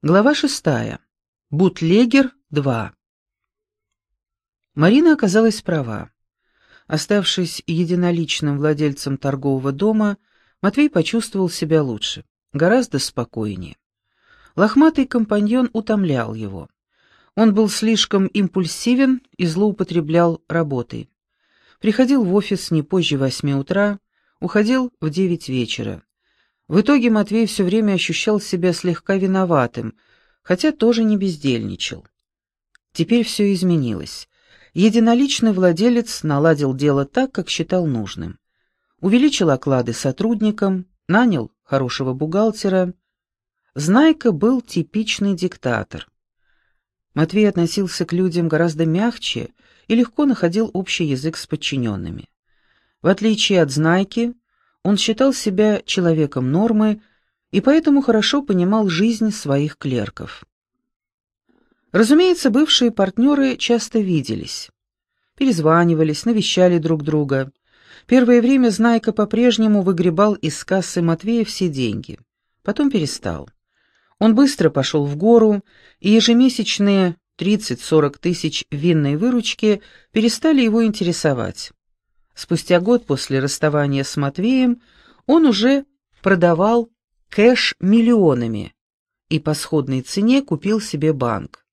Глава шестая. Бутлегер 2. Марина оказалась права. Оставшись единоличным владельцем торгового дома, Матвей почувствовал себя лучше, гораздо спокойнее. Лохматый компаньон утомлял его. Он был слишком импульсивен и злоупотреблял работой. Приходил в офис не позже восьми утра, уходил в девять вечера. В итоге Матвей все время ощущал себя слегка виноватым, хотя тоже не бездельничал. Теперь все изменилось. Единоличный владелец наладил дело так, как считал нужным. Увеличил оклады сотрудникам, нанял хорошего бухгалтера. Знайка был типичный диктатор. Матвей относился к людям гораздо мягче и легко находил общий язык с подчиненными. В отличие от Знайки, он считал себя человеком нормы и поэтому хорошо понимал жизнь своих клерков. Разумеется, бывшие партнеры часто виделись. Перезванивались, навещали друг друга. Первое время Знайка по-прежнему выгребал из кассы Матвея все деньги. Потом перестал. Он быстро пошел в гору, и ежемесячные 30-40 тысяч винной выручки перестали его интересовать. Спустя год после расставания с Матвеем он уже продавал кэш миллионами и по сходной цене купил себе банк.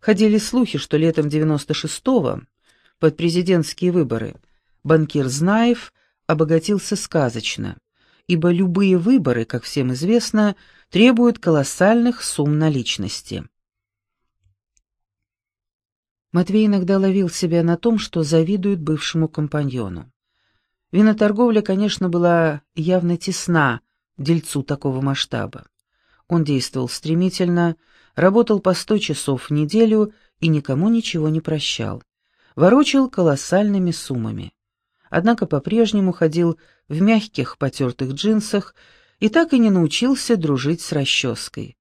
Ходили слухи, что летом 96-го, под президентские выборы, банкир Знаев обогатился сказочно, ибо любые выборы, как всем известно, требуют колоссальных сумм наличности. Матвей иногда ловил себя на том, что завидует бывшему компаньону. Виноторговля, конечно, была явно тесна дельцу такого масштаба. Он действовал стремительно, работал по сто часов в неделю и никому ничего не прощал. Ворочил колоссальными суммами. Однако по-прежнему ходил в мягких потертых джинсах и так и не научился дружить с расческой.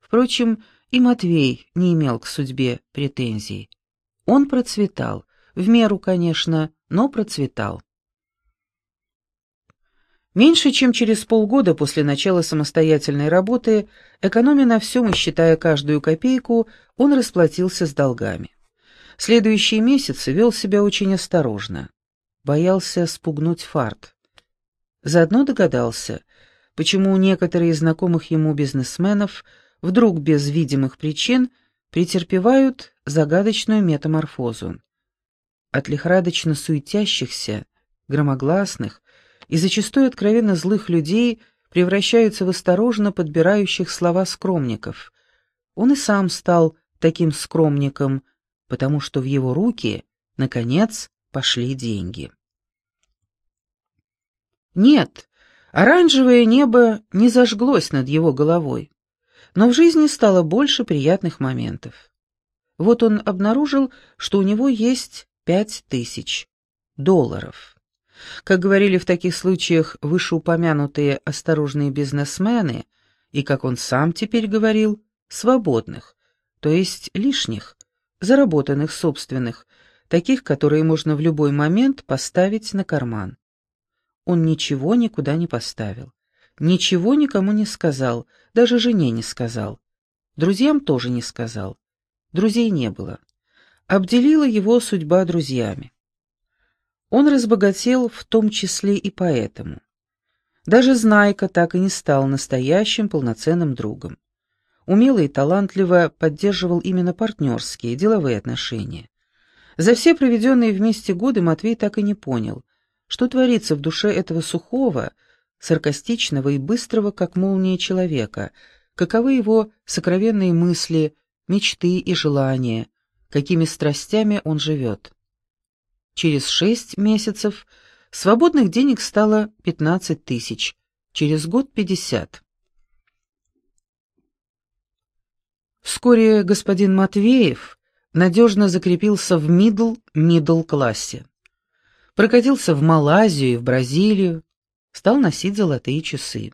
Впрочем, и Матвей не имел к судьбе претензий. Он процветал, в меру, конечно, но процветал. Меньше чем через полгода после начала самостоятельной работы, экономя на всем и считая каждую копейку, он расплатился с долгами. Следующие месяцы вел себя очень осторожно. Боялся спугнуть фарт. Заодно догадался, почему некоторые из знакомых ему бизнесменов вдруг без видимых причин претерпевают загадочную метаморфозу. От лихорадочно суетящихся, громогласных и зачастую откровенно злых людей превращаются в осторожно подбирающих слова скромников. Он и сам стал таким скромником, потому что в его руки, наконец, пошли деньги. Нет, оранжевое небо не зажглось над его головой. Но в жизни стало больше приятных моментов. Вот он обнаружил, что у него есть пять тысяч долларов. Как говорили в таких случаях вышеупомянутые осторожные бизнесмены, и, как он сам теперь говорил, свободных, то есть лишних, заработанных собственных, таких, которые можно в любой момент поставить на карман. Он ничего никуда не поставил. Ничего никому не сказал, даже жене не сказал. Друзьям тоже не сказал. Друзей не было. Обделила его судьба друзьями. Он разбогател в том числе и поэтому. Даже Знайка так и не стал настоящим полноценным другом. Умело и талантливо поддерживал именно партнерские, деловые отношения. За все проведенные вместе годы Матвей так и не понял, что творится в душе этого сухого, саркастичного и быстрого, как молния человека, каковы его сокровенные мысли, мечты и желания, какими страстями он живет. Через шесть месяцев свободных денег стало 15 тысяч, через год 50. Вскоре господин Матвеев надежно закрепился в мидл-мидл-классе. Прокатился в Малайзию и в Бразилию, стал носить золотые часы.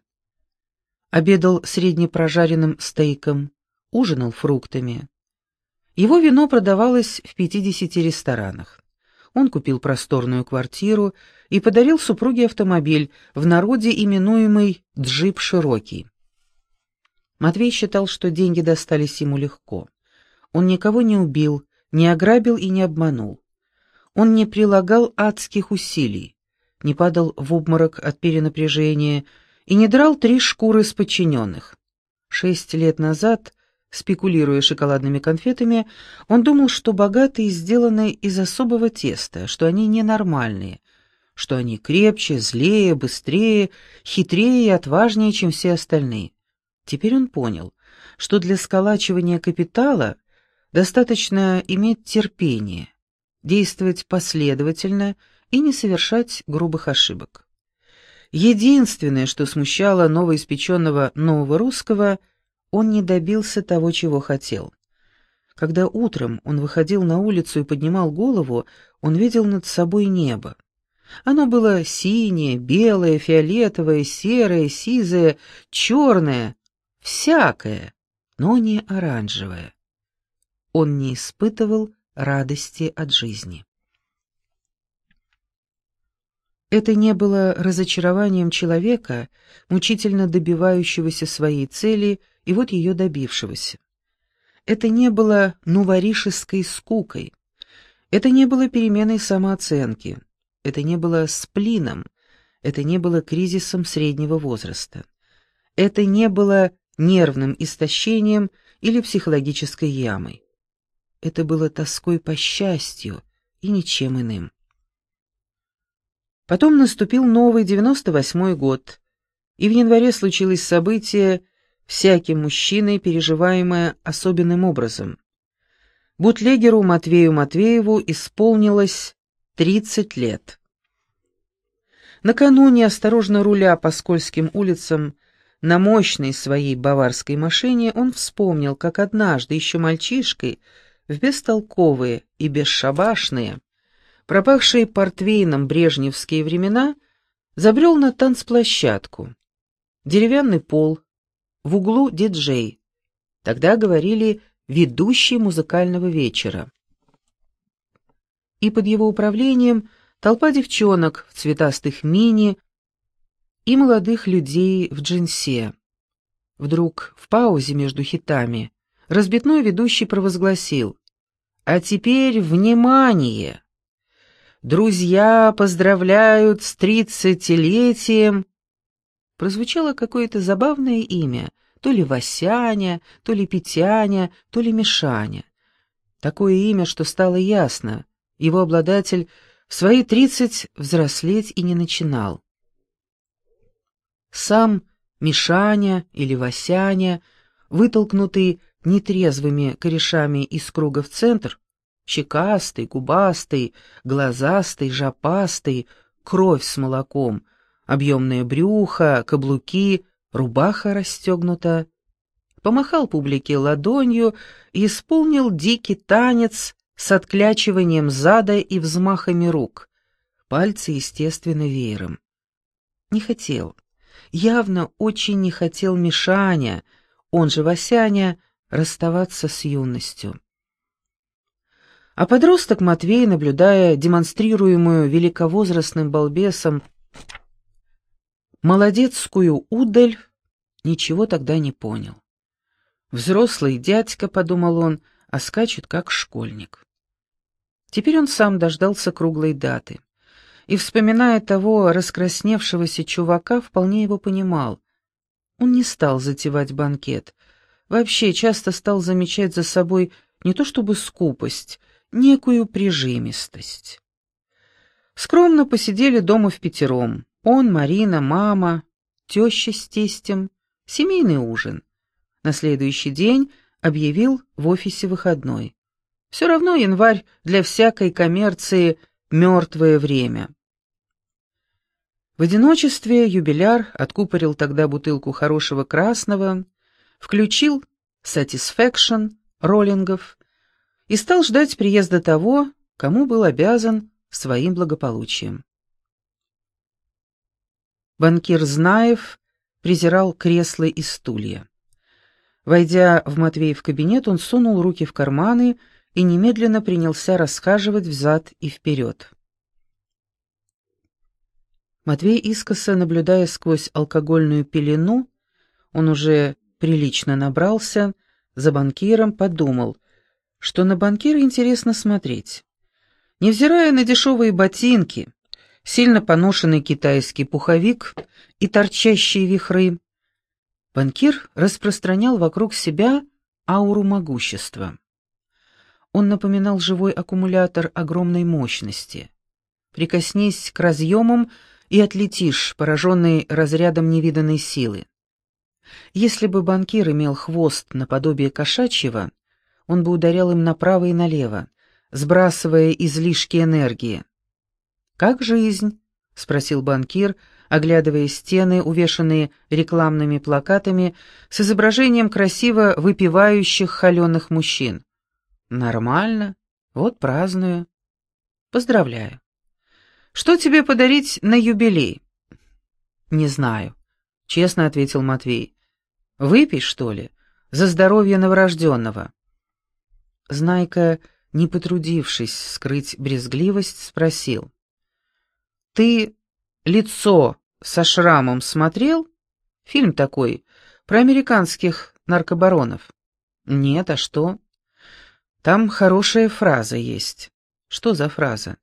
Обедал среднепрожаренным стейком, ужинал фруктами. Его вино продавалось в 50 ресторанах. Он купил просторную квартиру и подарил супруге автомобиль, в народе именуемый «Джип Широкий». Матвей считал, что деньги достались ему легко. Он никого не убил, не ограбил и не обманул. Он не прилагал адских усилий, не падал в обморок от перенапряжения и не драл три шкуры с подчиненных. Шесть лет назад, спекулируя шоколадными конфетами, он думал, что богатые сделаны из особого теста, что они ненормальные, что они крепче, злее, быстрее, хитрее и отважнее, чем все остальные. Теперь он понял, что для сколачивания капитала достаточно иметь терпение, действовать последовательно и не совершать грубых ошибок. Единственное, что смущало новоиспеченного нового русского, он не добился того, чего хотел. Когда утром он выходил на улицу и поднимал голову, он видел над собой небо. Оно было синее, белое, фиолетовое, серое, сизое, черное, всякое, но не оранжевое. Он не испытывал радости от жизни. Это не было разочарованием человека, мучительно добивающегося своей цели и вот ее добившегося. Это не было нуворишеской скукой. Это не было переменой самооценки. Это не было сплином. Это не было кризисом среднего возраста. Это не было нервным истощением или психологической ямой. Это было тоской по счастью и ничем иным. Потом наступил новый, девяносто восьмой год, и в январе случилось событие, всяким мужчиной переживаемое особенным образом. Бутлегеру Матвею Матвееву исполнилось тридцать лет. Накануне, осторожно руля по скользким улицам, на мощной своей баварской машине он вспомнил, как однажды, еще мальчишкой, в бестолковые и бесшабашные, пропахшие портвейном брежневские времена, забрел на танцплощадку. Деревянный пол, в углу диджей. Тогда говорили «ведущий музыкального вечера». И под его управлением толпа девчонок в цветастых мини, и молодых людей в джинсе. Вдруг, в паузе между хитами, разбитной ведущий провозгласил «А теперь внимание! Друзья поздравляют с тридцатилетием!» Прозвучало какое-то забавное имя, то ли Васяня, то ли Петяня, то ли Мишаня. Такое имя, что стало ясно, его обладатель в свои тридцать взрослеть и не начинал. Сам Мишаня или Васяня, вытолкнутый нетрезвыми корешами из круга в центр, щекастый, губастый, глазастый, жопастый, кровь с молоком, объемное брюхо, каблуки, рубаха расстегнута, помахал публике ладонью и исполнил дикий танец с отклячиванием зада и взмахами рук, пальцы, естественно, веером. Не хотел, явно очень не хотел Мишаня, он же Васяня, расставаться с юностью. А подросток Матвей, наблюдая демонстрируемую великовозрастным балбесом молодецкую удаль, ничего тогда не понял. Взрослый дядька, подумал он, а скачет как школьник. Теперь он сам дождался круглой даты и, вспоминая того раскрасневшегося чувака, вполне его понимал. Он не стал затевать банкет. Вообще часто стал замечать за собой не то чтобы скупость, некую прижимистость. Скромно посидели дома в пятером. Он, Марина, мама, теща с тестем, семейный ужин. На следующий день объявил в офисе выходной. Все равно январь для всякой коммерции — мертвое время. В одиночестве юбиляр откупорил тогда бутылку хорошего красного, включил «Satisfaction» роллингов и стал ждать приезда того, кому был обязан своим благополучием. Банкир Знаев презирал кресла и стулья. Войдя в Матвеев кабинет, он сунул руки в карманы и немедленно принялся расхаживать взад и вперед. Матвей искоса, наблюдая сквозь алкогольную пелену, он уже прилично набрался, за банкиром подумал, что на банкира интересно смотреть. Невзирая на дешевые ботинки, сильно поношенный китайский пуховик и торчащие вихры, банкир распространял вокруг себя ауру могущества. Он напоминал живой аккумулятор огромной мощности. Прикоснись к разъемам и отлетишь, пораженный разрядом невиданной силы. Если бы банкир имел хвост наподобие кошачьего, он бы ударял им направо и налево, сбрасывая излишки энергии. «Как жизнь?» — спросил банкир, оглядывая стены, увешанные рекламными плакатами с изображением красиво выпивающих холеных мужчин. «Нормально. Вот праздную. Поздравляю. Что тебе подарить на юбилей?» «Не знаю», — честно ответил Матвей. «Выпей, что ли? За здоровье новорожденного». Знайка, не потрудившись скрыть брезгливость, спросил. «Ты лицо со шрамом смотрел? Фильм такой, про американских наркобаронов». «Нет, а что?» «Там хорошая фраза есть». «Что за фраза?»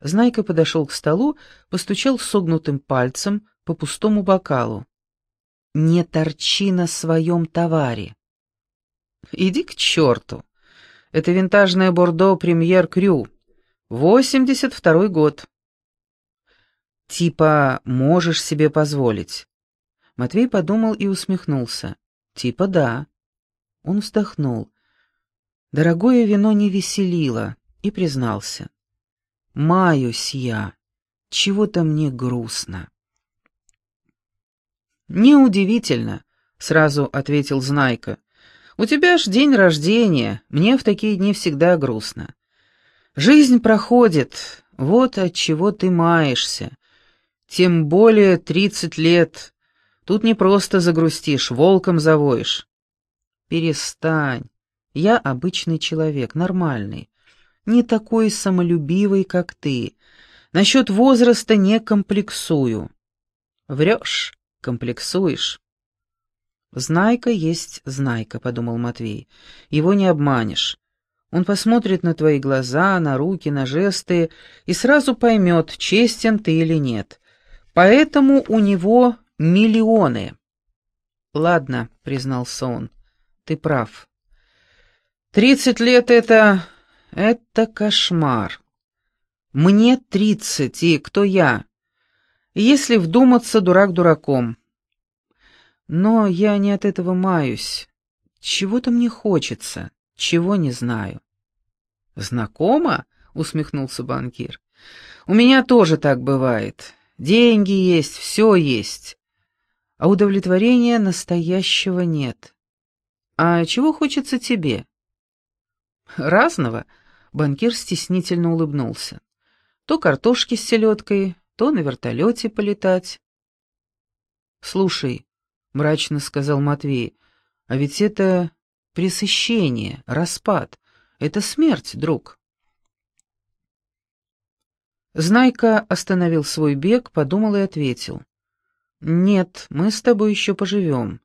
Знайка подошел к столу, постучал согнутым пальцем по пустому бокалу. «Не торчи на своем товаре». «Иди к черту! Это винтажное Бордо Премьер Крю. 82-й год». «Типа, можешь себе позволить». Матвей подумал и усмехнулся. «Типа, да». Он вздохнул. Дорогое вино не веселило, и признался. Маюсь я. Чего-то мне грустно. Неудивительно, сразу ответил Знайка. У тебя ж день рождения, мне в такие дни всегда грустно. Жизнь проходит, вот от чего ты маешься. Тем более тридцать лет. Тут не просто загрустишь, волком завоешь. Перестань. Я обычный человек, нормальный не такой самолюбивый, как ты. Насчет возраста не комплексую. Врешь, комплексуешь. «Знайка есть знайка», — подумал Матвей. «Его не обманешь. Он посмотрит на твои глаза, на руки, на жесты и сразу поймет, честен ты или нет. Поэтому у него миллионы». «Ладно», — признался он, — «ты прав. Тридцать лет — это это кошмар. Мне тридцать, и кто я? Если вдуматься, дурак дураком. Но я не от этого маюсь. Чего-то мне хочется, чего не знаю. Знакомо? усмехнулся банкир. У меня тоже так бывает. Деньги есть, все есть. А удовлетворения настоящего нет. А чего хочется тебе? Разного, банкир стеснительно улыбнулся. То картошки с селедкой, то на вертолете полетать. «Слушай», — мрачно сказал Матвей, — «а ведь это пресыщение, распад, это смерть, друг». Знайка остановил свой бег, подумал и ответил. «Нет, мы с тобой еще поживем,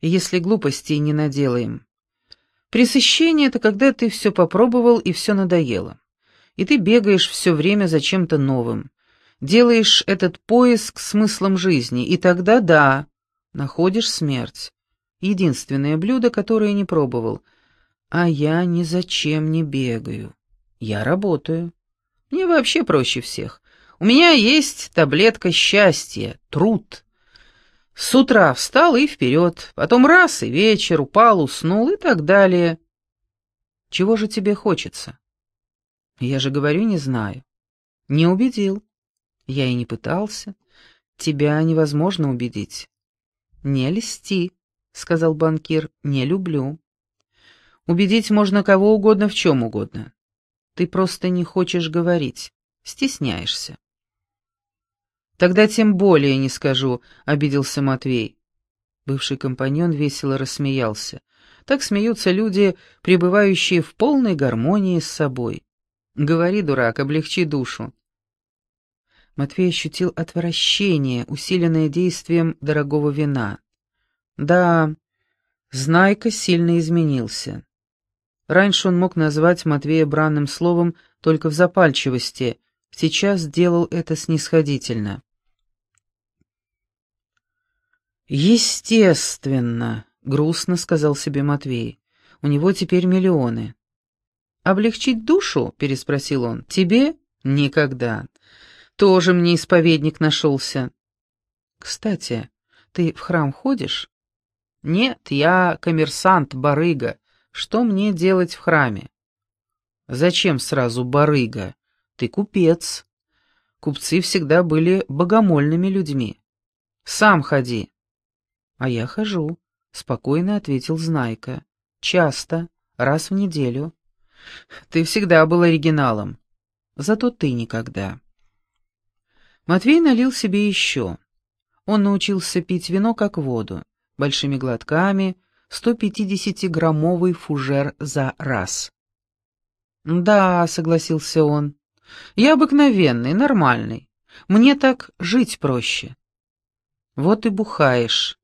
если глупостей не наделаем. Пресыщение — это когда ты все попробовал и все надоело. И ты бегаешь все время за чем-то новым. Делаешь этот поиск смыслом жизни, и тогда, да, находишь смерть. Единственное блюдо, которое не пробовал. А я ни зачем не бегаю. Я работаю. Мне вообще проще всех. У меня есть таблетка счастья, труд. С утра встал и вперед, потом раз и вечер, упал, уснул и так далее. Чего же тебе хочется? Я же говорю, не знаю. Не убедил. Я и не пытался. Тебя невозможно убедить. Не льсти, сказал банкир, не люблю. Убедить можно кого угодно в чем угодно. Ты просто не хочешь говорить, стесняешься. «Тогда тем более не скажу», — обиделся Матвей. Бывший компаньон весело рассмеялся. Так смеются люди, пребывающие в полной гармонии с собой. «Говори, дурак, облегчи душу». Матвей ощутил отвращение, усиленное действием дорогого вина. «Да, Знайка сильно изменился. Раньше он мог назвать Матвея бранным словом только в запальчивости, сейчас делал это снисходительно. «Естественно», — грустно сказал себе Матвей, — «у него теперь миллионы». «Облегчить душу?» — переспросил он. «Тебе? Никогда. Тоже мне исповедник нашелся». «Кстати, ты в храм ходишь?» «Нет, я коммерсант-барыга. Что мне делать в храме?» «Зачем сразу барыга? Ты купец. Купцы всегда были богомольными людьми. Сам ходи». «А я хожу», — спокойно ответил Знайка. «Часто, раз в неделю». «Ты всегда был оригиналом. Зато ты никогда». Матвей налил себе еще. Он научился пить вино как воду большими глотками, 150-граммовый фужер за раз. «Да», — согласился он, — «я обыкновенный, нормальный. Мне так жить проще». «Вот и бухаешь.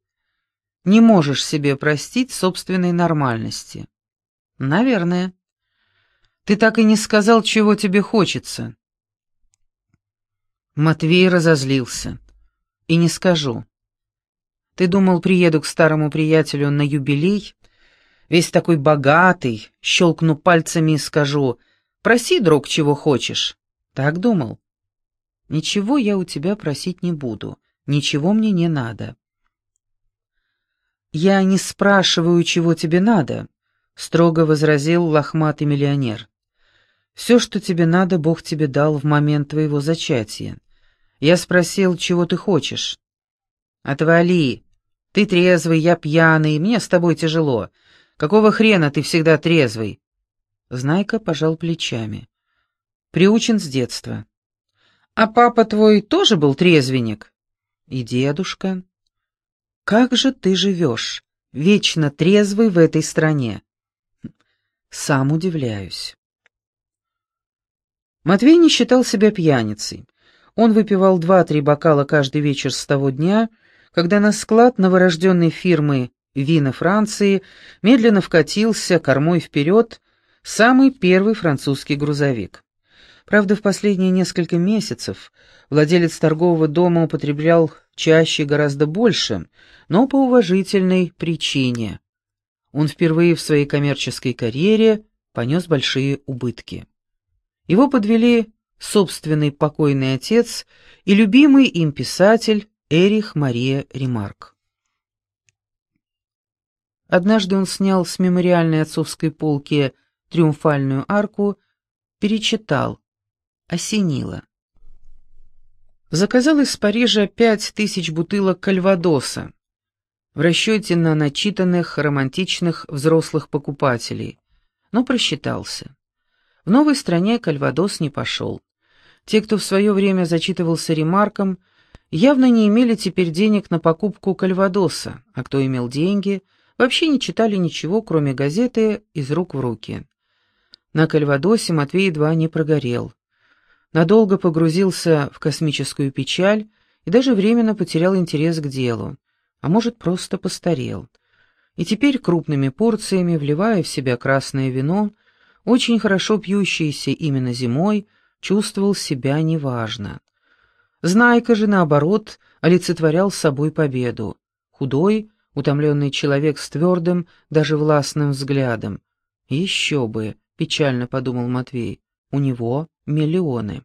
Не можешь себе простить собственной нормальности». «Наверное». «Ты так и не сказал, чего тебе хочется». Матвей разозлился. «И не скажу. Ты думал, приеду к старому приятелю на юбилей? Весь такой богатый, щелкну пальцами и скажу, проси, друг, чего хочешь. Так думал? Ничего я у тебя просить не буду, ничего мне не надо. Я не спрашиваю, чего тебе надо, строго возразил лохматый миллионер. Все, что тебе надо, Бог тебе дал в момент твоего зачатия. Я спросил, чего ты хочешь. Отвали, ты трезвый, я пьяный, мне с тобой тяжело. Какого хрена ты всегда трезвый?» Знайка пожал плечами. «Приучен с детства». «А папа твой тоже был трезвенник?» «И дедушка». «Как же ты живешь, вечно трезвый в этой стране?» «Сам удивляюсь». Матвей не считал себя пьяницей. Он выпивал два-три бокала каждый вечер с того дня, когда на склад новорожденной фирмы «Вина Франции» медленно вкатился кормой вперед самый первый французский грузовик. Правда, в последние несколько месяцев владелец торгового дома употреблял чаще гораздо больше, но по уважительной причине. Он впервые в своей коммерческой карьере понес большие убытки. Его подвели собственный покойный отец и любимый им писатель Эрих Мария Ремарк. Однажды он снял с мемориальной отцовской полки триумфальную арку, перечитал, осенило. Заказал из Парижа пять тысяч бутылок кальвадоса в расчете на начитанных, романтичных взрослых покупателей, но просчитался. В новой стране кальвадос не пошел. Те, кто в свое время зачитывался ремарком, явно не имели теперь денег на покупку кальвадоса, а кто имел деньги, вообще не читали ничего, кроме газеты «Из рук в руки». На кальвадосе Матвей едва не прогорел. Надолго погрузился в космическую печаль и даже временно потерял интерес к делу, а может, просто постарел. И теперь крупными порциями, вливая в себя красное вино, очень хорошо пьющееся именно зимой, чувствовал себя неважно. Знайка же, наоборот, олицетворял собой победу. Худой, утомленный человек с твердым, даже властным взглядом. «Еще бы», — печально подумал Матвей, — «у него миллионы».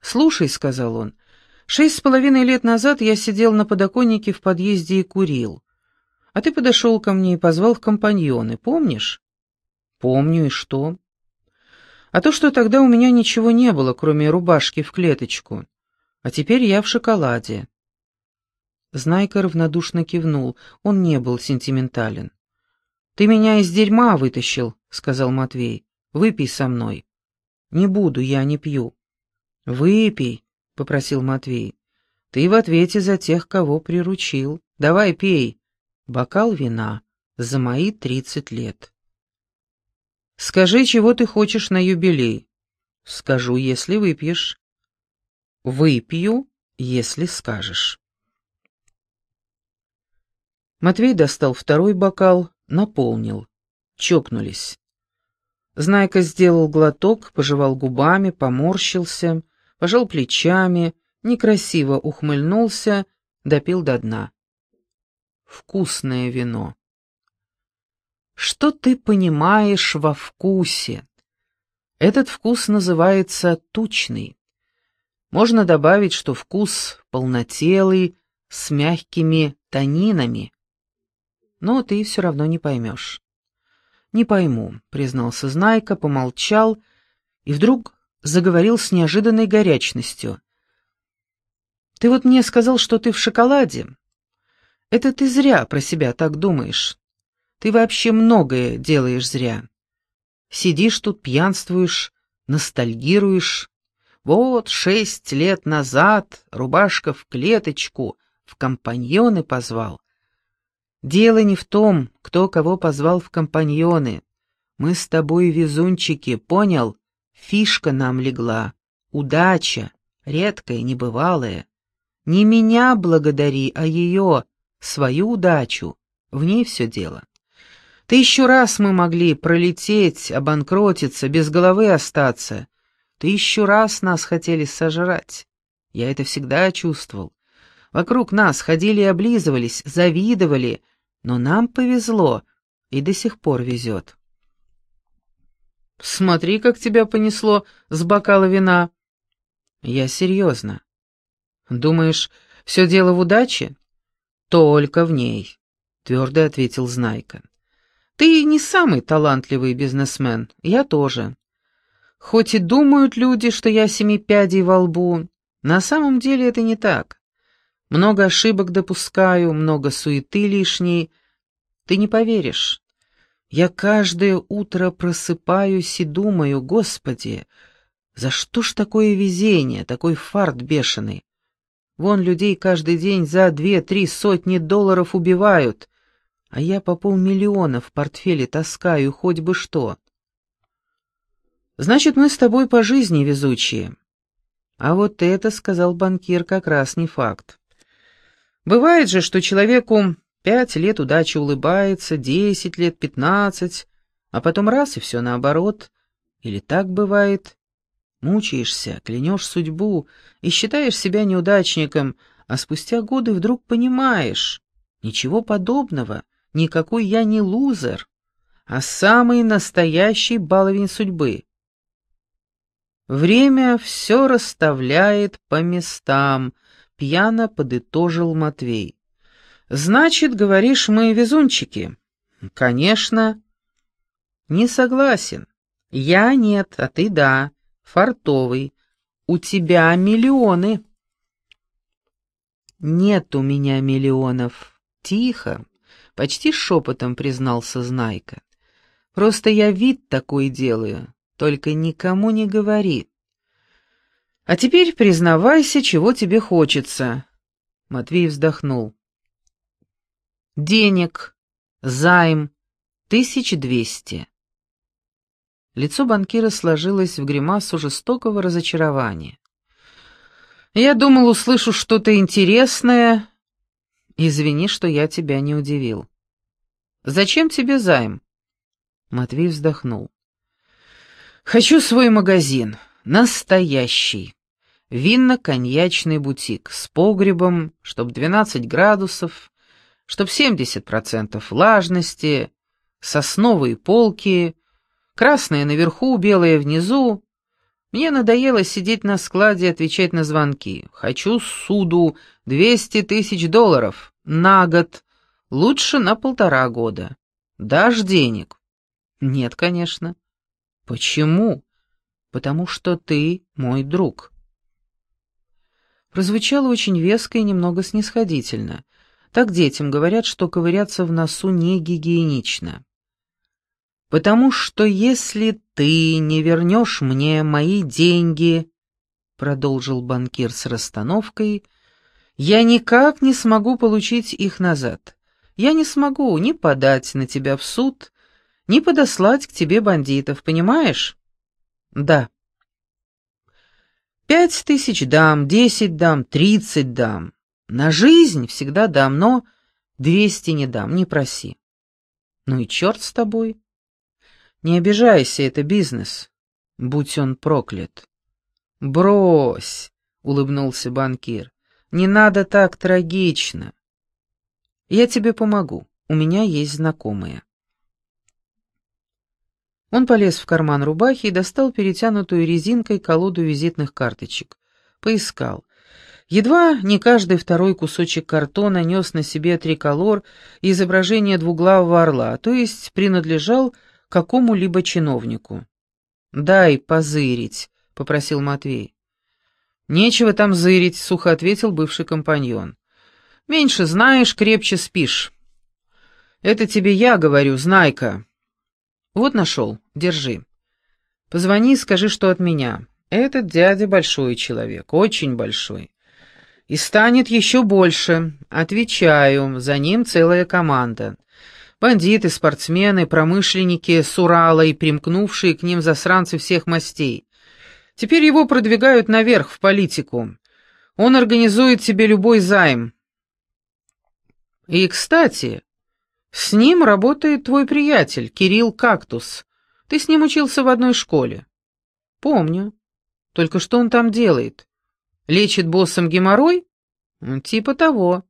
«Слушай», — сказал он, — «шесть с половиной лет назад я сидел на подоконнике в подъезде и курил. А ты подошел ко мне и позвал в компаньоны, помнишь?» «Помню, и что?» А то, что тогда у меня ничего не было, кроме рубашки в клеточку. А теперь я в шоколаде. Знайка равнодушно кивнул, он не был сентиментален. «Ты меня из дерьма вытащил», — сказал Матвей. «Выпей со мной». «Не буду, я не пью». «Выпей», — попросил Матвей. «Ты в ответе за тех, кого приручил. Давай пей. Бокал вина за мои тридцать лет». Скажи, чего ты хочешь на юбилей. Скажу, если выпьешь. Выпью, если скажешь. Матвей достал второй бокал, наполнил. Чокнулись. Знайка сделал глоток, пожевал губами, поморщился, пожал плечами, некрасиво ухмыльнулся, допил до дна. Вкусное вино. Что ты понимаешь во вкусе? Этот вкус называется тучный. Можно добавить, что вкус полнотелый, с мягкими тонинами. Но ты все равно не поймешь. «Не пойму», — признался Знайка, помолчал и вдруг заговорил с неожиданной горячностью. «Ты вот мне сказал, что ты в шоколаде. Это ты зря про себя так думаешь. Ты вообще многое делаешь зря. Сидишь тут, пьянствуешь, ностальгируешь. Вот шесть лет назад рубашка в клеточку в компаньоны позвал. Дело не в том, кто кого позвал в компаньоны. Мы с тобой везунчики, понял? Фишка нам легла. Удача, редкая, небывалая. Не меня благодари, а ее, свою удачу. В ней все дело. Ты еще раз мы могли пролететь, обанкротиться, без головы остаться. Ты еще раз нас хотели сожрать. Я это всегда чувствовал. Вокруг нас ходили и облизывались, завидовали, но нам повезло и до сих пор везет. Смотри, как тебя понесло с бокала вина. Я серьезно. Думаешь, все дело в удаче? Только в ней, твердо ответил Знайка. Ты не самый талантливый бизнесмен, я тоже. Хоть и думают люди, что я семи пядей во лбу, на самом деле это не так. Много ошибок допускаю, много суеты лишней. Ты не поверишь. Я каждое утро просыпаюсь и думаю, Господи, за что ж такое везение, такой фарт бешеный? Вон людей каждый день за две-три сотни долларов убивают, а я по полмиллиона в портфеле таскаю, хоть бы что. Значит, мы с тобой по жизни везучие. А вот это, сказал банкир, как раз не факт. Бывает же, что человеку пять лет удача улыбается, десять лет, пятнадцать, а потом раз и все наоборот. Или так бывает. Мучаешься, клянешь судьбу и считаешь себя неудачником, а спустя годы вдруг понимаешь, ничего подобного, никакой я не лузер, а самый настоящий баловень судьбы. Время все расставляет по местам, пьяно подытожил Матвей. Значит, говоришь, мы везунчики? Конечно. Не согласен. Я нет, а ты да. Фартовый. У тебя миллионы. Нет у меня миллионов. Тихо, почти шепотом признался Знайка. Просто я вид такой делаю, только никому не говори. А теперь признавайся, чего тебе хочется. Матвей вздохнул. Денег, займ, тысяч двести. Лицо банкира сложилось в гримасу жестокого разочарования. «Я думал, услышу что-то интересное. Извини, что я тебя не удивил. Зачем тебе займ?» Матвей вздохнул. «Хочу свой магазин. Настоящий. Винно-коньячный бутик с погребом, чтоб 12 градусов, чтоб 70% влажности, сосновые полки, красное наверху, белое внизу. Мне надоело сидеть на складе и отвечать на звонки. Хочу суду 200 тысяч долларов на год, лучше на полтора года. Дашь денег? Нет, конечно. Почему? потому что ты мой друг». Прозвучало очень веско и немного снисходительно. Так детям говорят, что ковыряться в носу не гигиенично. «Потому что если ты не вернешь мне мои деньги», — продолжил банкир с расстановкой, — «я никак не смогу получить их назад. Я не смогу ни подать на тебя в суд, ни подослать к тебе бандитов, понимаешь?» Да. Пять тысяч дам, десять дам, тридцать дам. На жизнь всегда дам, но Двести не дам, не проси. Ну и черт с тобой. Не обижайся, это бизнес. Будь он проклят. Брось, улыбнулся банкир. Не надо так трагично. Я тебе помогу. У меня есть знакомые. Он полез в карман рубахи и достал перетянутую резинкой колоду визитных карточек. Поискал. Едва не каждый второй кусочек картона нес на себе триколор и изображение двуглавого орла, то есть принадлежал какому-либо чиновнику. «Дай позырить», — попросил Матвей. «Нечего там зырить», — сухо ответил бывший компаньон. «Меньше знаешь, крепче спишь». «Это тебе я говорю, знай-ка». «Вот нашел, держи. Позвони и скажи, что от меня. Этот дядя большой человек, очень большой. И станет еще больше. Отвечаю, за ним целая команда. Бандиты, спортсмены, промышленники с Урала и примкнувшие к ним засранцы всех мастей. Теперь его продвигают наверх в политику. Он организует себе любой займ. И, кстати, с ним работает твой приятель, Кирилл Кактус. Ты с ним учился в одной школе. Помню. Только что он там делает? Лечит боссом геморрой? Типа того.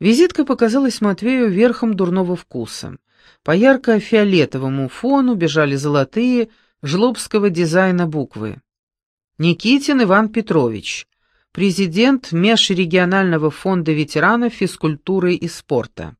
Визитка показалась Матвею верхом дурного вкуса. По ярко-фиолетовому фону бежали золотые, жлобского дизайна буквы. Никитин Иван Петрович, президент Межрегионального фонда ветеранов физкультуры и спорта.